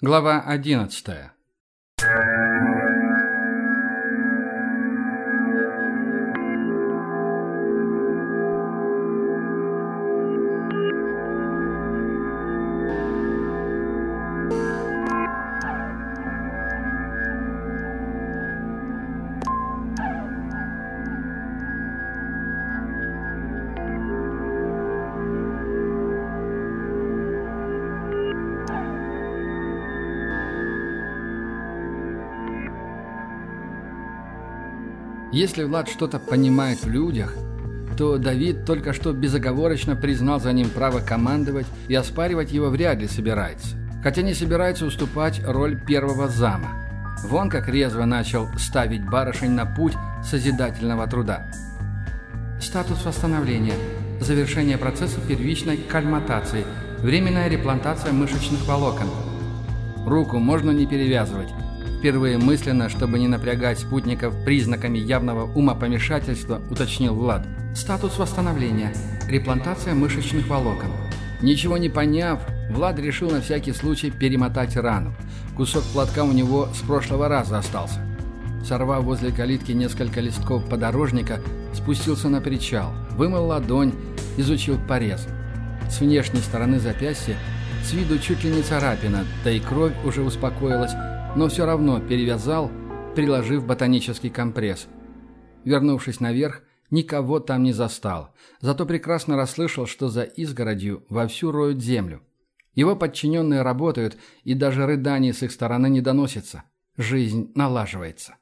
Глава 11. Если Влад что-то понимает в людях, то Давид только что безоговорочно признал за ним право командовать и оспаривать его вряд ли собирается. Хотя не собирается уступать роль первого зама. Вон как резво начал ставить барышень на путь созидательного труда. Статус восстановления. Завершение процесса первичной кальматации. Временная реплантация мышечных волокон. Руку можно не перевязывать. Впервые мысленно, чтобы не напрягать спутников признаками явного умопомешательства, уточнил Влад. Статус восстановления. Реплантация мышечных волокон. Ничего не поняв, Влад решил на всякий случай перемотать рану. Кусок платка у него с прошлого раза остался. Сорвав возле калитки несколько листков подорожника, спустился на причал, вымыл ладонь, изучил порез. С внешней стороны запястья с виду чуть ли не царапина, да и кровь уже успокоилась, но все равно перевязал, приложив ботанический компресс. Вернувшись наверх, никого там не застал, зато прекрасно расслышал, что за изгородью вовсю роют землю. Его подчиненные работают, и даже рыданий с их стороны не доносится. Жизнь налаживается.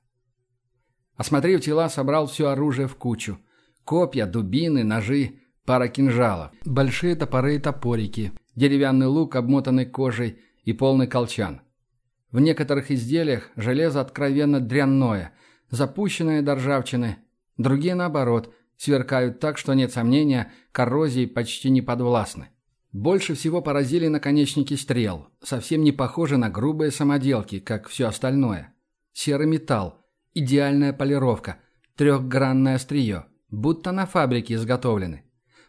Осмотрев тела, собрал все оружие в кучу. Копья, дубины, ножи, пара кинжалов, большие топоры и топорики, деревянный лук, обмотанный кожей, и полный колчан. В некоторых изделиях железо откровенно дрянное, запущенное до ржавчины. Другие, наоборот, сверкают так, что нет сомнения, коррозии почти не подвластны. Больше всего поразили наконечники стрел, совсем не похожи на грубые самоделки, как все остальное. Серый металл, идеальная полировка, трехгранное острие, будто на фабрике изготовлены.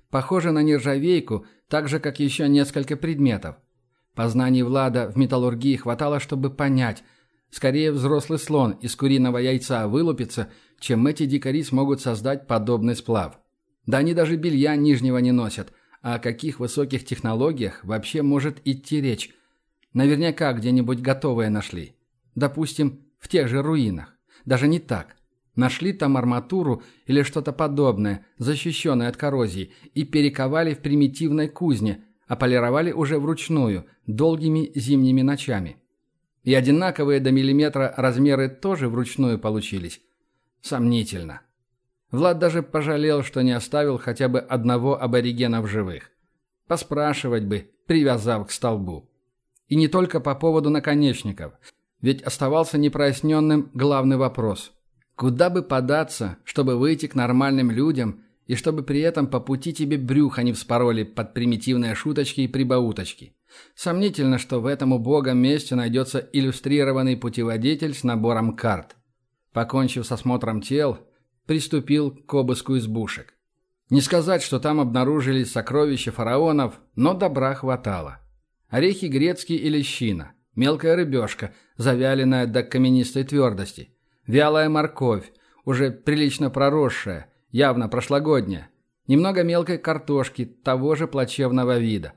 Похоже на нержавейку, так же, как еще несколько предметов. Познаний Влада в металлургии хватало, чтобы понять. Скорее взрослый слон из куриного яйца вылупится, чем эти дикари смогут создать подобный сплав. Да они даже белья нижнего не носят. А о каких высоких технологиях вообще может идти речь? Наверняка где-нибудь готовое нашли. Допустим, в тех же руинах. Даже не так. Нашли там арматуру или что-то подобное, защищенное от коррозии, и перековали в примитивной кузне, а полировали уже вручную, долгими зимними ночами. И одинаковые до миллиметра размеры тоже вручную получились. Сомнительно. Влад даже пожалел, что не оставил хотя бы одного аборигена в живых. Поспрашивать бы, привязав к столбу. И не только по поводу наконечников. Ведь оставался непроясненным главный вопрос. Куда бы податься, чтобы выйти к нормальным людям и чтобы при этом по пути тебе брюхо не вспороли под примитивные шуточки и прибауточки. Сомнительно, что в этом убогом месте найдется иллюстрированный путеводитель с набором карт. Покончив с осмотром тел, приступил к обыску избушек. Не сказать, что там обнаружились сокровища фараонов, но добра хватало. Орехи грецкие и лещина, мелкая рыбешка, завяленная до каменистой твердости, вялая морковь, уже прилично проросшая – явно прошлогодняя. Немного мелкой картошки того же плачевного вида.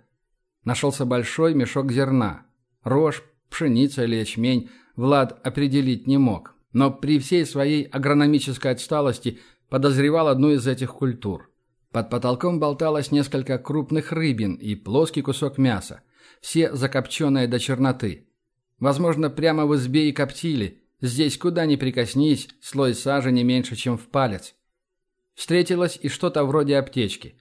Нашелся большой мешок зерна. Рожь, пшеница или ячмень Влад определить не мог. Но при всей своей агрономической отсталости подозревал одну из этих культур. Под потолком болталось несколько крупных рыбин и плоский кусок мяса. Все закопченные до черноты. Возможно, прямо в избе и коптили. Здесь куда ни прикоснись, слой сажи не меньше, чем в палец. Встретилось и что-то вроде аптечки.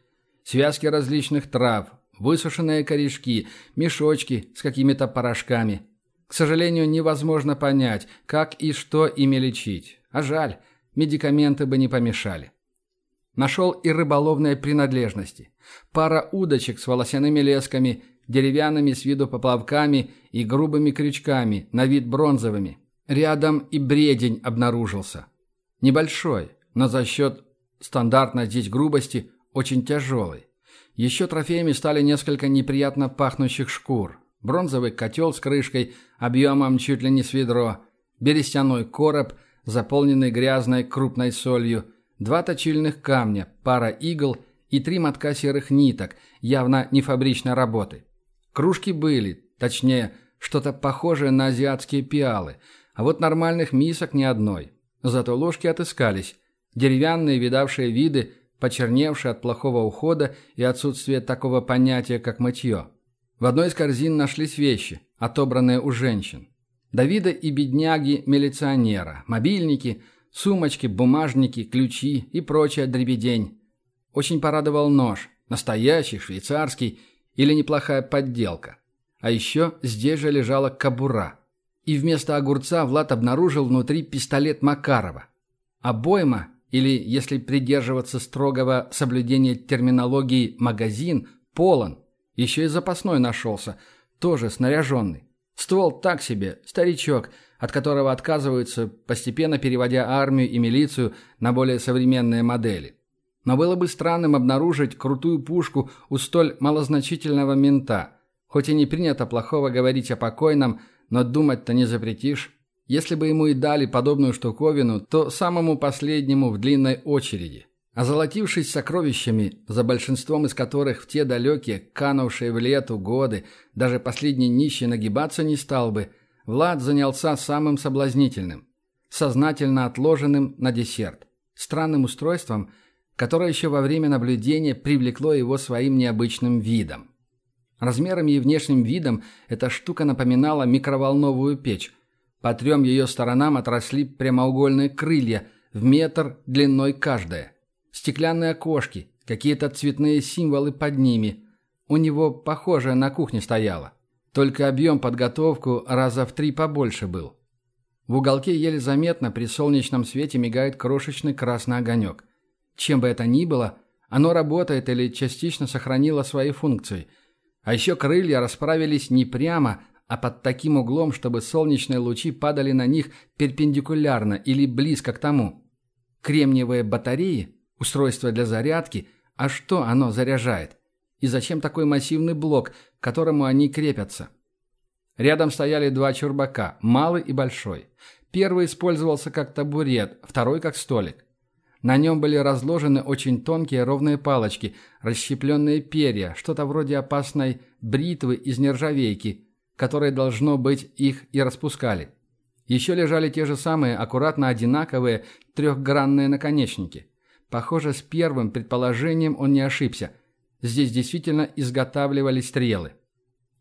Связки различных трав, высушенные корешки, мешочки с какими-то порошками. К сожалению, невозможно понять, как и что ими лечить. А жаль, медикаменты бы не помешали. Нашел и рыболовные принадлежности. Пара удочек с волосяными лесками, деревянными с виду поплавками и грубыми крючками, на вид бронзовыми. Рядом и бредень обнаружился. Небольшой, но за счет стандартной здесь грубости, очень тяжелый. Еще трофеями стали несколько неприятно пахнущих шкур. бронзовый котел с крышкой объемом чуть ли не с ведро, берестяной короб, заполненный грязной крупной солью, два точильных камня, пара игл и три мотка серых ниток, явно не фабричной работы. Кружки были, точнее, что-то похожее на азиатские пиалы, а вот нормальных мисок ни одной. Зато ложки отыскались. Деревянные, видавшие виды, почерневшие от плохого ухода и отсутствия такого понятия, как мытье. В одной из корзин нашлись вещи, отобранные у женщин. Давида и бедняги-милиционера, мобильники, сумочки, бумажники, ключи и прочая дребедень. Очень порадовал нож, настоящий, швейцарский или неплохая подделка. А еще здесь же лежала кобура. И вместо огурца Влад обнаружил внутри пистолет Макарова. Обойма, или, если придерживаться строгого соблюдения терминологии «магазин», полон. Еще и запасной нашелся, тоже снаряженный. Ствол так себе, старичок, от которого отказываются, постепенно переводя армию и милицию на более современные модели. Но было бы странным обнаружить крутую пушку у столь малозначительного мента. Хоть и не принято плохого говорить о покойном, но думать-то не запретишь. Если бы ему и дали подобную штуковину, то самому последнему в длинной очереди. Озолотившись сокровищами, за большинством из которых в те далекие, канувшие в лету годы, даже последний нищий нагибаться не стал бы, Влад занялся самым соблазнительным, сознательно отложенным на десерт, странным устройством, которое еще во время наблюдения привлекло его своим необычным видом. Размерами и внешним видом эта штука напоминала микроволновую печь, по трем ее сторонам отросли прямоугольные крылья, в метр длиной каждая. Стеклянные окошки, какие-то цветные символы под ними. У него похожее на кухне стояло. Только объем подготовку раза в три побольше был. В уголке еле заметно при солнечном свете мигает крошечный красный огонек. Чем бы это ни было, оно работает или частично сохранило свои функции. А еще крылья расправились не прямо, а под таким углом, чтобы солнечные лучи падали на них перпендикулярно или близко к тому. Кремниевые батареи, устройство для зарядки, а что оно заряжает? И зачем такой массивный блок, к которому они крепятся? Рядом стояли два чурбака, малый и большой. Первый использовался как табурет, второй как столик. На нем были разложены очень тонкие ровные палочки, расщепленные перья, что-то вроде опасной бритвы из нержавейки – которые, должно быть, их и распускали. Еще лежали те же самые аккуратно одинаковые трехгранные наконечники. Похоже, с первым предположением он не ошибся. Здесь действительно изготавливали стрелы.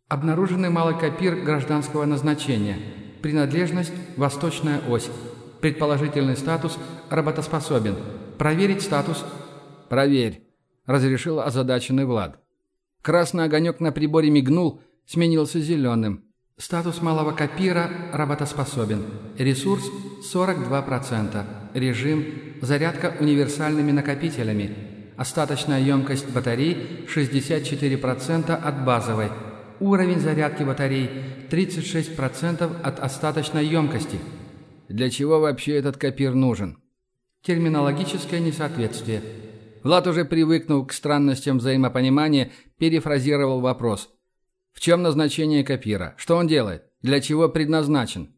Обнаруженный малый копир гражданского назначения. Принадлежность – восточная ось. Предположительный статус – работоспособен. Проверить статус? Проверь, разрешил озадаченный Влад. Красный огонек на приборе мигнул, сменился зеленым. Статус малого копира работоспособен. Ресурс 42%. Режим зарядка универсальными накопителями. Остаточная емкость батарей 64% от базовой. Уровень зарядки батарей 36% от остаточной емкости. Для чего вообще этот копир нужен? Терминологическое несоответствие. Влад уже привыкнул к странностям взаимопонимания, перефразировал вопрос – в чем назначение копира? Что он делает? Для чего предназначен?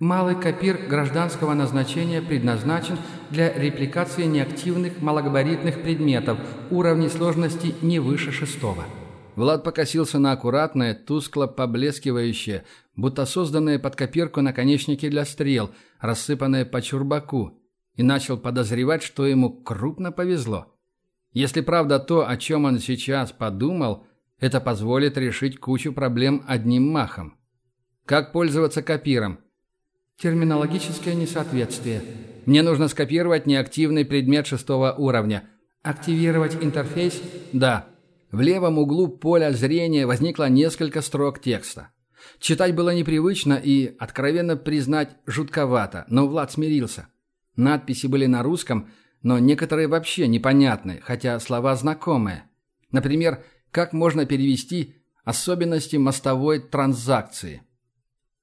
Малый копир гражданского назначения предназначен для репликации неактивных малогабаритных предметов уровней сложности не выше шестого. Влад покосился на аккуратное, тускло поблескивающее, будто созданные под копирку наконечники для стрел, рассыпанные по чурбаку, и начал подозревать, что ему крупно повезло. Если правда то, о чем он сейчас подумал, это позволит решить кучу проблем одним махом. Как пользоваться копиром? Терминологическое несоответствие. Мне нужно скопировать неактивный предмет шестого уровня. Активировать интерфейс? Да. В левом углу поля зрения возникло несколько строк текста. Читать было непривычно и, откровенно признать, жутковато, но Влад смирился. Надписи были на русском, но некоторые вообще непонятны, хотя слова знакомые. Например, как можно перевести особенности мостовой транзакции?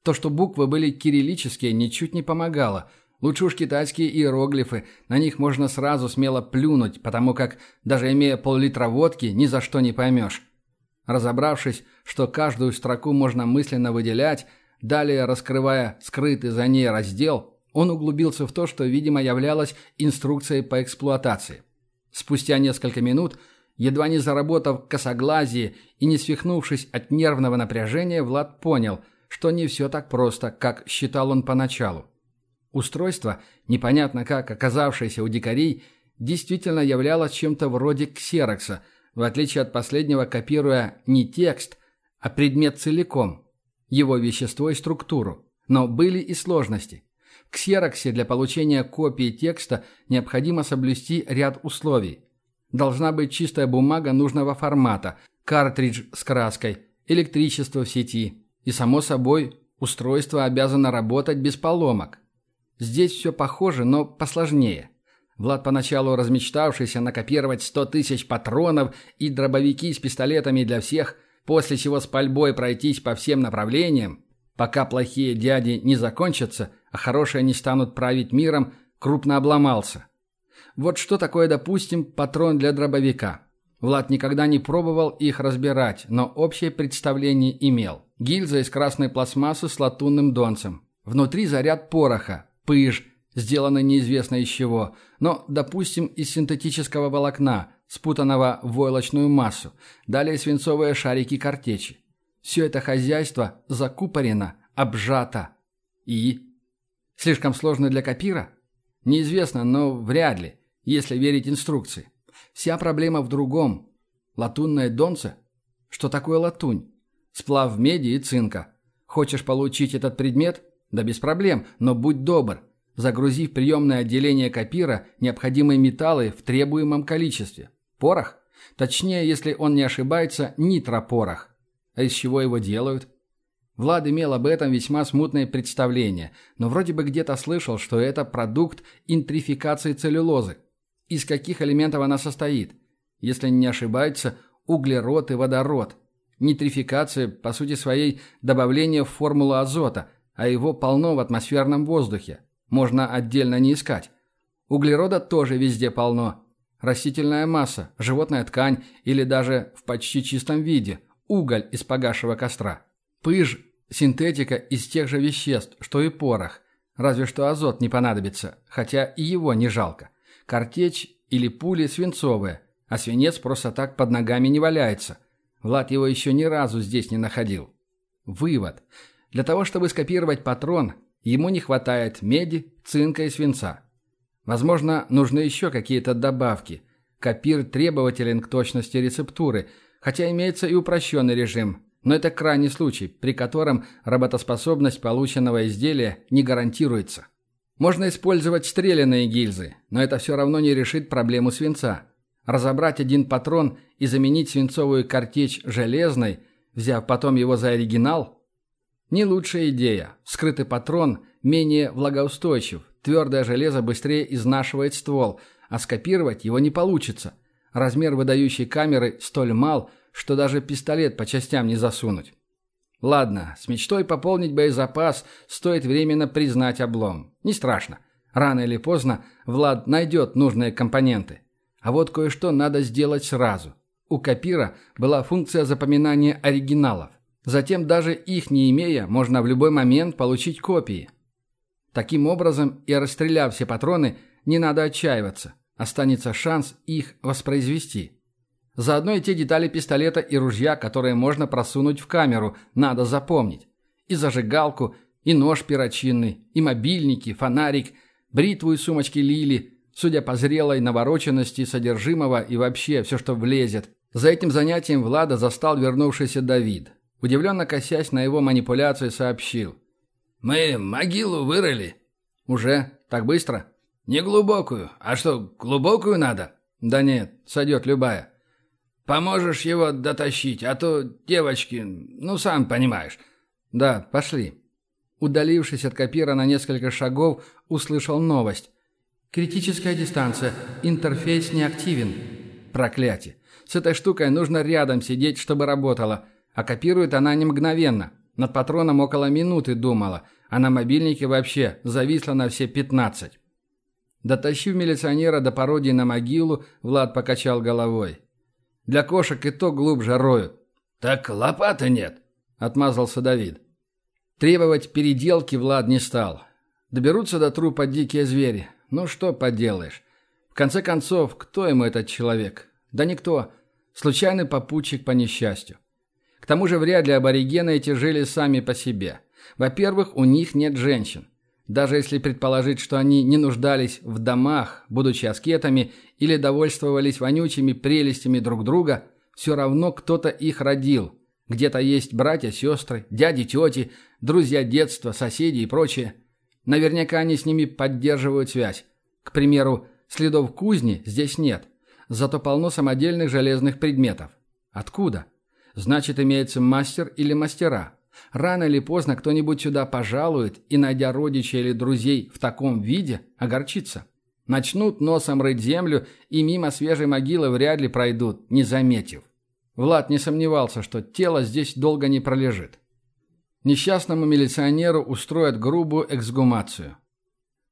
То, что буквы были кириллические, ничуть не помогало. Лучше уж китайские иероглифы, на них можно сразу смело плюнуть, потому как, даже имея пол-литра водки, ни за что не поймешь. Разобравшись, что каждую строку можно мысленно выделять, далее раскрывая скрытый за ней раздел, он углубился в то, что, видимо, являлось инструкцией по эксплуатации. Спустя несколько минут, едва не заработав косоглазие и не свихнувшись от нервного напряжения, Влад понял, что не все так просто, как считал он поначалу. Устройство, непонятно как оказавшееся у дикарей, действительно являлось чем-то вроде ксерокса, в отличие от последнего копируя не текст, а предмет целиком, его вещество и структуру. Но были и сложности. В ксероксе для получения копии текста необходимо соблюсти ряд условий. Должна быть чистая бумага нужного формата, картридж с краской, электричество в сети. И, само собой, устройство обязано работать без поломок. Здесь все похоже, но посложнее. Влад, поначалу размечтавшийся накопировать 100 тысяч патронов и дробовики с пистолетами для всех, после чего с пальбой пройтись по всем направлениям, пока плохие дяди не закончатся, а хорошие не станут править миром, крупно обломался. Вот что такое, допустим, патрон для дробовика. Влад никогда не пробовал их разбирать, но общее представление имел. Гильза из красной пластмассы с латунным донцем. Внутри заряд пороха, пыж, сделанный неизвестно из чего, но, допустим, из синтетического волокна, спутанного в войлочную массу. Далее свинцовые шарики картечи. Все это хозяйство закупорено, обжато. И Слишком сложно для копира? Неизвестно, но вряд ли, если верить инструкции. Вся проблема в другом. Латунное донце? Что такое латунь? Сплав меди и цинка. Хочешь получить этот предмет? Да без проблем, но будь добр. Загрузи в приемное отделение копира необходимые металлы в требуемом количестве. Порох? Точнее, если он не ошибается, нитропорох. А из чего его делают? Влад имел об этом весьма смутное представление, но вроде бы где-то слышал, что это продукт интрификации целлюлозы. Из каких элементов она состоит? Если не ошибается, углерод и водород. Нитрификация, по сути своей, добавление в формулу азота, а его полно в атмосферном воздухе. Можно отдельно не искать. Углерода тоже везде полно. Растительная масса, животная ткань или даже в почти чистом виде – уголь из погасшего костра. Пыж Синтетика из тех же веществ, что и порох. Разве что азот не понадобится, хотя и его не жалко. Картечь или пули свинцовые, а свинец просто так под ногами не валяется. Влад его еще ни разу здесь не находил. Вывод. Для того, чтобы скопировать патрон, ему не хватает меди, цинка и свинца. Возможно, нужны еще какие-то добавки. Копир требователен к точности рецептуры, хотя имеется и упрощенный режим – но это крайний случай, при котором работоспособность полученного изделия не гарантируется. Можно использовать стрелянные гильзы, но это все равно не решит проблему свинца. Разобрать один патрон и заменить свинцовую картечь железной, взяв потом его за оригинал – не лучшая идея. Скрытый патрон менее влагоустойчив, твердое железо быстрее изнашивает ствол, а скопировать его не получится. Размер выдающей камеры столь мал, что даже пистолет по частям не засунуть. Ладно, с мечтой пополнить боезапас стоит временно признать облом. Не страшно. Рано или поздно Влад найдет нужные компоненты. А вот кое-что надо сделать сразу. У Копира была функция запоминания оригиналов. Затем, даже их не имея, можно в любой момент получить копии. Таким образом, и расстреляв все патроны, не надо отчаиваться. Останется шанс их воспроизвести. Заодно и те детали пистолета и ружья, которые можно просунуть в камеру, надо запомнить. И зажигалку, и нож перочинный, и мобильники, фонарик, бритву и сумочки Лили, судя по зрелой навороченности содержимого и вообще все, что влезет. За этим занятием Влада застал вернувшийся Давид. Удивленно косясь на его манипуляции, сообщил. «Мы могилу вырыли». «Уже? Так быстро?» «Не глубокую. А что, глубокую надо?» «Да нет, сойдет любая». Поможешь его дотащить, а то девочки, ну, сам понимаешь». «Да, пошли». Удалившись от копира на несколько шагов, услышал новость. «Критическая дистанция. Интерфейс не активен». Проклятие. С этой штукой нужно рядом сидеть, чтобы работала. А копирует она не мгновенно. Над патроном около минуты думала, а на мобильнике вообще зависла на все пятнадцать. Дотащив милиционера до пародии на могилу, Влад покачал головой. Для кошек и то глубже роют. Так лопаты нет, отмазался Давид. Требовать переделки Влад не стал. Доберутся до трупа дикие звери. Ну что поделаешь. В конце концов, кто ему этот человек? Да никто. Случайный попутчик по несчастью. К тому же вряд ли аборигены эти жили сами по себе. Во-первых, у них нет женщин. Даже если предположить, что они не нуждались в домах, будучи аскетами, или довольствовались вонючими прелестями друг друга, все равно кто-то их родил. Где-то есть братья, сестры, дяди, тети, друзья детства, соседи и прочее. Наверняка они с ними поддерживают связь. К примеру, следов кузни здесь нет, зато полно самодельных железных предметов. Откуда? Значит, имеется мастер или мастера. Рано или поздно кто-нибудь сюда пожалует и, найдя родичей или друзей в таком виде, огорчится. Начнут носом рыть землю и мимо свежей могилы вряд ли пройдут, не заметив. Влад не сомневался, что тело здесь долго не пролежит. Несчастному милиционеру устроят грубую эксгумацию.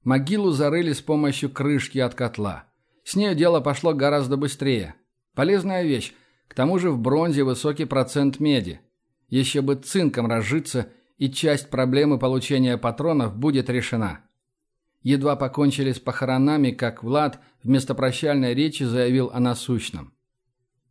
Могилу зарыли с помощью крышки от котла. С нее дело пошло гораздо быстрее. Полезная вещь, к тому же в бронзе высокий процент меди. Еще бы цинком разжиться, и часть проблемы получения патронов будет решена. Едва покончили с похоронами, как Влад вместо прощальной речи заявил о насущном.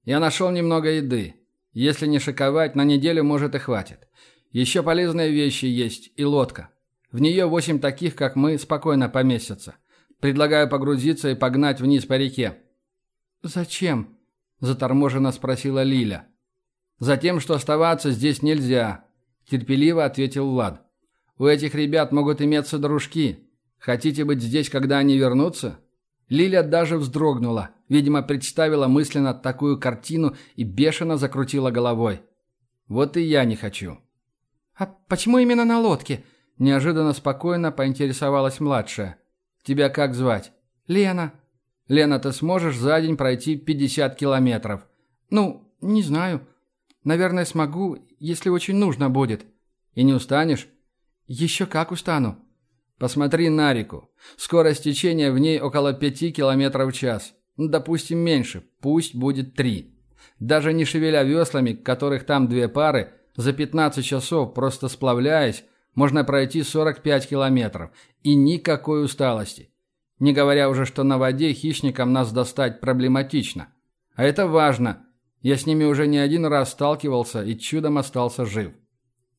«Я нашел немного еды. Если не шиковать, на неделю, может, и хватит. Еще полезные вещи есть и лодка. В нее восемь таких, как мы, спокойно поместятся. Предлагаю погрузиться и погнать вниз по реке». «Зачем?» – заторможенно спросила Лиля. «Затем, что оставаться здесь нельзя», – терпеливо ответил Влад. «У этих ребят могут иметься дружки. Хотите быть здесь, когда они вернутся?» Лиля даже вздрогнула, видимо, представила мысленно такую картину и бешено закрутила головой. «Вот и я не хочу». «А почему именно на лодке?» – неожиданно спокойно поинтересовалась младшая. «Тебя как звать?» «Лена». «Лена, ты сможешь за день пройти 50 километров?» «Ну, не знаю. Наверное, смогу, если очень нужно будет. И не устанешь? Еще как устану. Посмотри на реку. Скорость течения в ней около пяти километров в час. Ну, допустим, меньше. Пусть будет три. Даже не шевеля веслами, которых там две пары, за 15 часов, просто сплавляясь, можно пройти 45 километров. И никакой усталости. Не говоря уже, что на воде хищникам нас достать проблематично. А это важно – я с ними уже не один раз сталкивался и чудом остался жив.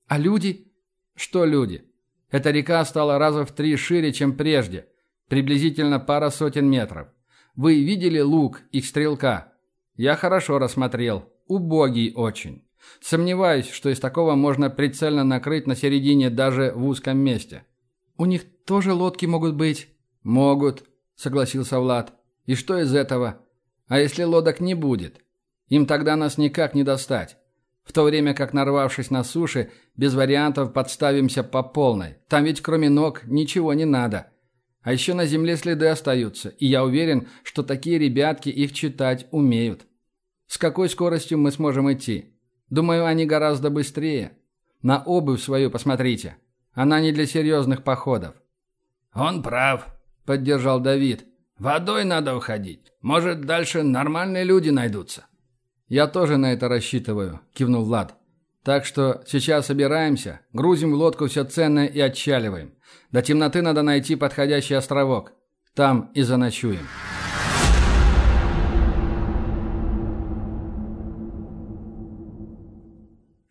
А люди? Что люди? Эта река стала раза в три шире, чем прежде. Приблизительно пара сотен метров. Вы видели лук, их стрелка? Я хорошо рассмотрел. Убогий очень. Сомневаюсь, что из такого можно прицельно накрыть на середине даже в узком месте. У них тоже лодки могут быть? Могут, согласился Влад. И что из этого? А если лодок не будет? Им тогда нас никак не достать. В то время как, нарвавшись на суше, без вариантов подставимся по полной. Там ведь кроме ног ничего не надо. А еще на земле следы остаются, и я уверен, что такие ребятки их читать умеют. С какой скоростью мы сможем идти? Думаю, они гораздо быстрее. На обувь свою посмотрите. Она не для серьезных походов. «Он прав», — поддержал Давид. «Водой надо уходить. Может, дальше нормальные люди найдутся». «Я тоже на это рассчитываю», – кивнул Влад. «Так что сейчас собираемся, грузим в лодку все ценное и отчаливаем. До темноты надо найти подходящий островок. Там и заночуем».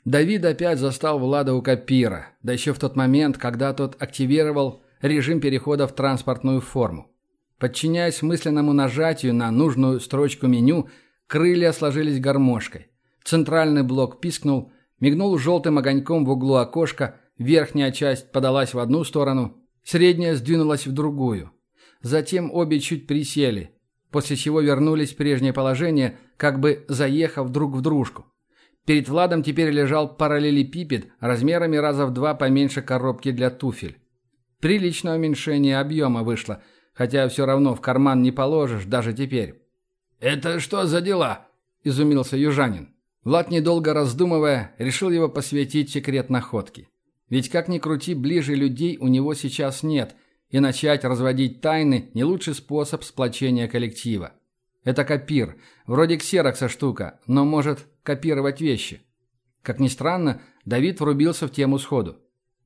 Давид опять застал Влада у Капира, да еще в тот момент, когда тот активировал режим перехода в транспортную форму. Подчиняясь мысленному нажатию на нужную строчку меню – Крылья сложились гармошкой. Центральный блок пискнул, мигнул желтым огоньком в углу окошка, верхняя часть подалась в одну сторону, средняя сдвинулась в другую. Затем обе чуть присели, после чего вернулись в прежнее положение, как бы заехав друг в дружку. Перед Владом теперь лежал параллелепипед размерами раза в два поменьше коробки для туфель. Приличное уменьшение объема вышло, хотя все равно в карман не положишь даже теперь. «Это что за дела?» – изумился южанин. Влад, недолго раздумывая, решил его посвятить секрет находки. Ведь как ни крути, ближе людей у него сейчас нет, и начать разводить тайны – не лучший способ сплочения коллектива. Это копир, вроде ксерокса штука, но может копировать вещи. Как ни странно, Давид врубился в тему сходу.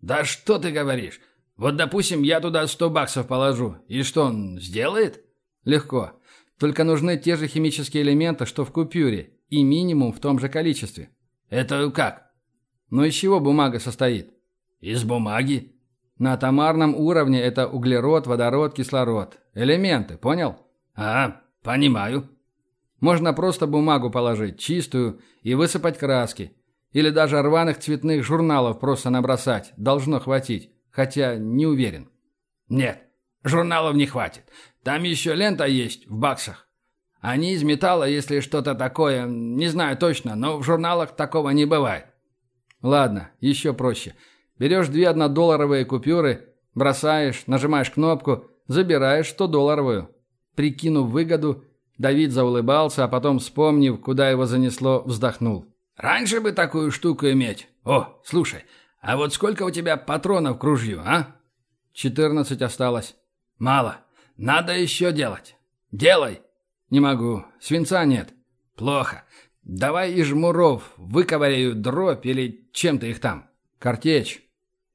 «Да что ты говоришь? Вот, допустим, я туда сто баксов положу. И что, он сделает?» «Легко. Только нужны те же химические элементы, что в купюре, и минимум в том же количестве». «Это как?» «Ну из чего бумага состоит?» «Из бумаги». «На атомарном уровне это углерод, водород, кислород. Элементы, понял?» «А, понимаю». Можно просто бумагу положить, чистую, и высыпать краски. Или даже рваных цветных журналов просто набросать. Должно хватить. Хотя не уверен. Нет, журналов не хватит. Там еще лента есть в баксах. Они из металла, если что-то такое, не знаю точно, но в журналах такого не бывает. Ладно, еще проще. Берешь две однодолларовые купюры, бросаешь, нажимаешь кнопку, забираешь 100-долларовую. Прикинув выгоду, Давид заулыбался, а потом, вспомнив, куда его занесло, вздохнул. «Раньше бы такую штуку иметь. О, слушай, а вот сколько у тебя патронов к ружью, а?» «Четырнадцать осталось». «Мало. Надо еще делать. Делай!» «Не могу. Свинца нет». «Плохо. Давай из жмуров выковыряю дробь или чем ты их там». «Картечь».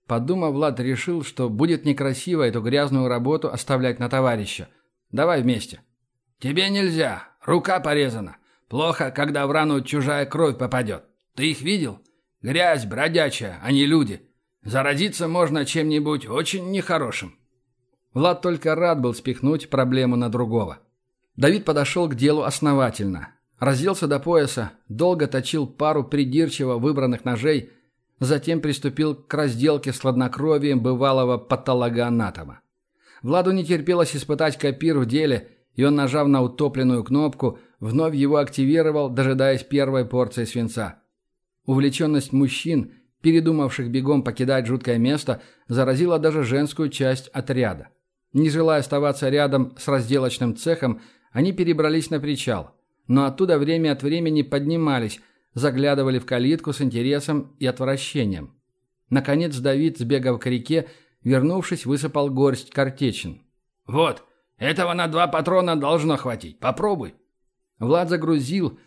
Подумав, Влад решил, что будет некрасиво эту грязную работу оставлять на товарища. «Давай вместе». «Тебе нельзя. Рука порезана. Плохо, когда в рану чужая кровь попадет. Ты их видел? Грязь бродячая, а не люди. Заразиться можно чем-нибудь очень нехорошим». Влад только рад был спихнуть проблему на другого. Давид подошел к делу основательно. Разделся до пояса, долго точил пару придирчиво выбранных ножей, затем приступил к разделке с хладнокровием бывалого патологоанатома. Владу не терпелось испытать копир в деле, и он, нажав на утопленную кнопку, вновь его активировал, дожидаясь первой порции свинца. Увлеченность мужчин, передумавших бегом покидать жуткое место, заразила даже женскую часть отряда. Не желая оставаться рядом с разделочным цехом, они перебрались на причал. Но оттуда время от времени поднимались, заглядывали в калитку с интересом и отвращением. Наконец Давид, сбегав к реке, вернувшись, высыпал горсть картечин. «Вот, этого на два патрона должно хватить. Попробуй». Влад загрузил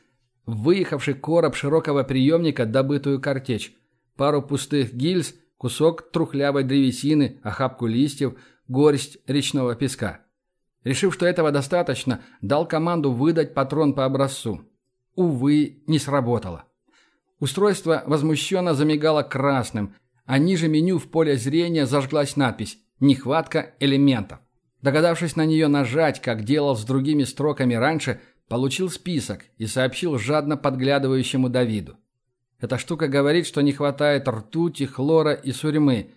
в выехавший короб широкого приемника добытую картечь, пару пустых гильз, кусок трухлявой древесины, охапку листьев, горсть речного песка. Решив, что этого достаточно, дал команду выдать патрон по образцу. Увы, не сработало. Устройство возмущенно замигало красным, а ниже меню в поле зрения зажглась надпись «Нехватка элементов». Догадавшись на нее нажать, как делал с другими строками раньше, получил список и сообщил жадно подглядывающему Давиду. Эта штука говорит, что не хватает ртути, хлора и сурьмы.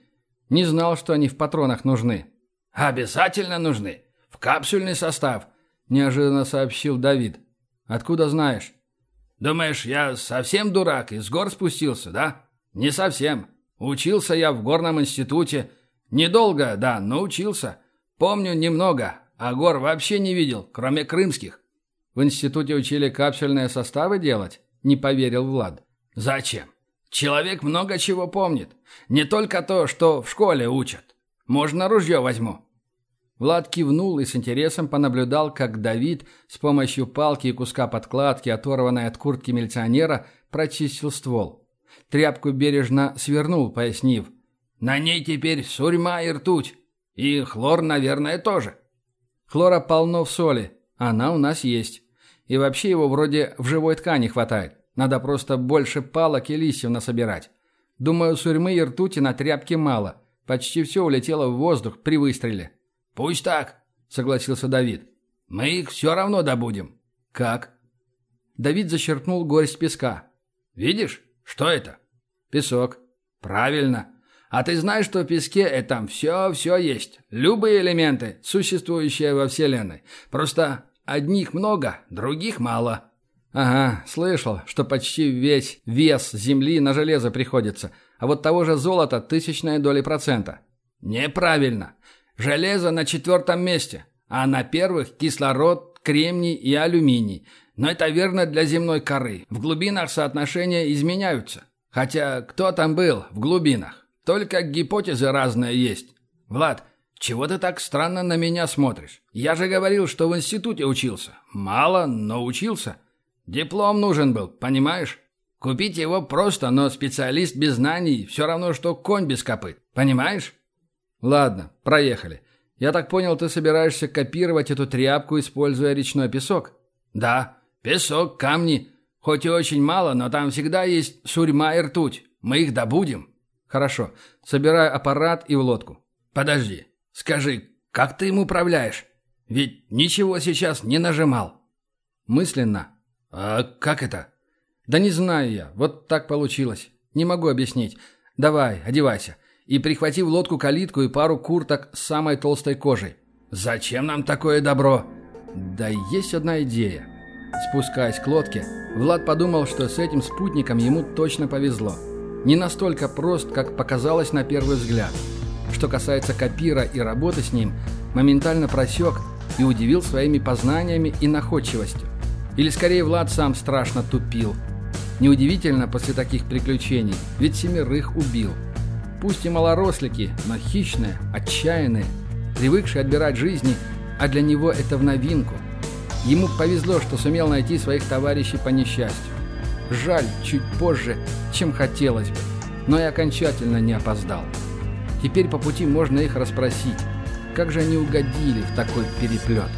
Не знал, что они в патронах нужны. «Обязательно нужны. В капсульный состав», – неожиданно сообщил Давид. «Откуда знаешь?» «Думаешь, я совсем дурак и с гор спустился, да?» «Не совсем. Учился я в горном институте. Недолго, да, но учился. Помню немного, а гор вообще не видел, кроме крымских». «В институте учили капсульные составы делать?» – не поверил Влад. «Зачем? Человек много чего помнит. Не только то, что в школе учат. Можно ружье возьму». Влад кивнул и с интересом понаблюдал, как Давид с помощью палки и куска подкладки, оторванной от куртки милиционера, прочистил ствол. Тряпку бережно свернул, пояснив. «На ней теперь сурьма и ртуть. И хлор, наверное, тоже». «Хлора полно в соли. Она у нас есть. И вообще его вроде в живой ткани хватает. Надо просто больше палок и листьев насобирать. Думаю, сурьмы и ртути на тряпке мало. Почти все улетело в воздух при выстреле». «Пусть так», — согласился Давид. «Мы их все равно добудем». «Как?» Давид зачерпнул горсть песка. «Видишь, что это?» «Песок». «Правильно. А ты знаешь, что в песке этом все-все есть. Любые элементы, существующие во Вселенной. Просто одних много, других мало». «Ага, слышал, что почти весь вес Земли на железо приходится, а вот того же золота тысячная доля процента». «Неправильно. Железо на четвертом месте, а на первых кислород, кремний и алюминий. Но это верно для земной коры. В глубинах соотношения изменяются. Хотя кто там был в глубинах? Только гипотезы разные есть. Влад, чего ты так странно на меня смотришь? Я же говорил, что в институте учился. Мало, но учился. Диплом нужен был, понимаешь? Купить его просто, но специалист без знаний все равно, что конь без копыт. Понимаешь? Ладно, проехали. Я так понял, ты собираешься копировать эту тряпку, используя речной песок? Да, песок, камни. Хоть и очень мало, но там всегда есть сурьма и ртуть. Мы их добудем. Хорошо. Собирай аппарат и в лодку. Подожди. Скажи, как ты им управляешь? Ведь ничего сейчас не нажимал. Мысленно. А как это? Да не знаю я. Вот так получилось. Не могу объяснить. Давай, одевайся. И прихвати в лодку калитку и пару курток с самой толстой кожей. Зачем нам такое добро? Да есть одна идея. Спускаясь к лодке, Влад подумал, что с этим спутником ему точно повезло. Не настолько прост, как показалось на первый взгляд. Что касается Капира и работы с ним, моментально просек и удивил своими познаниями и находчивостью. Или скорее Влад сам страшно тупил. Неудивительно после таких приключений, ведь семерых убил. Пусть и малорослики, но хищные, отчаянные, привыкшие отбирать жизни, а для него это в новинку. Ему повезло, что сумел найти своих товарищей по несчастью. Жаль, чуть позже, чем хотелось бы, но и окончательно не опоздал. Теперь по пути можно их расспросить, как же они угодили в такой переплет.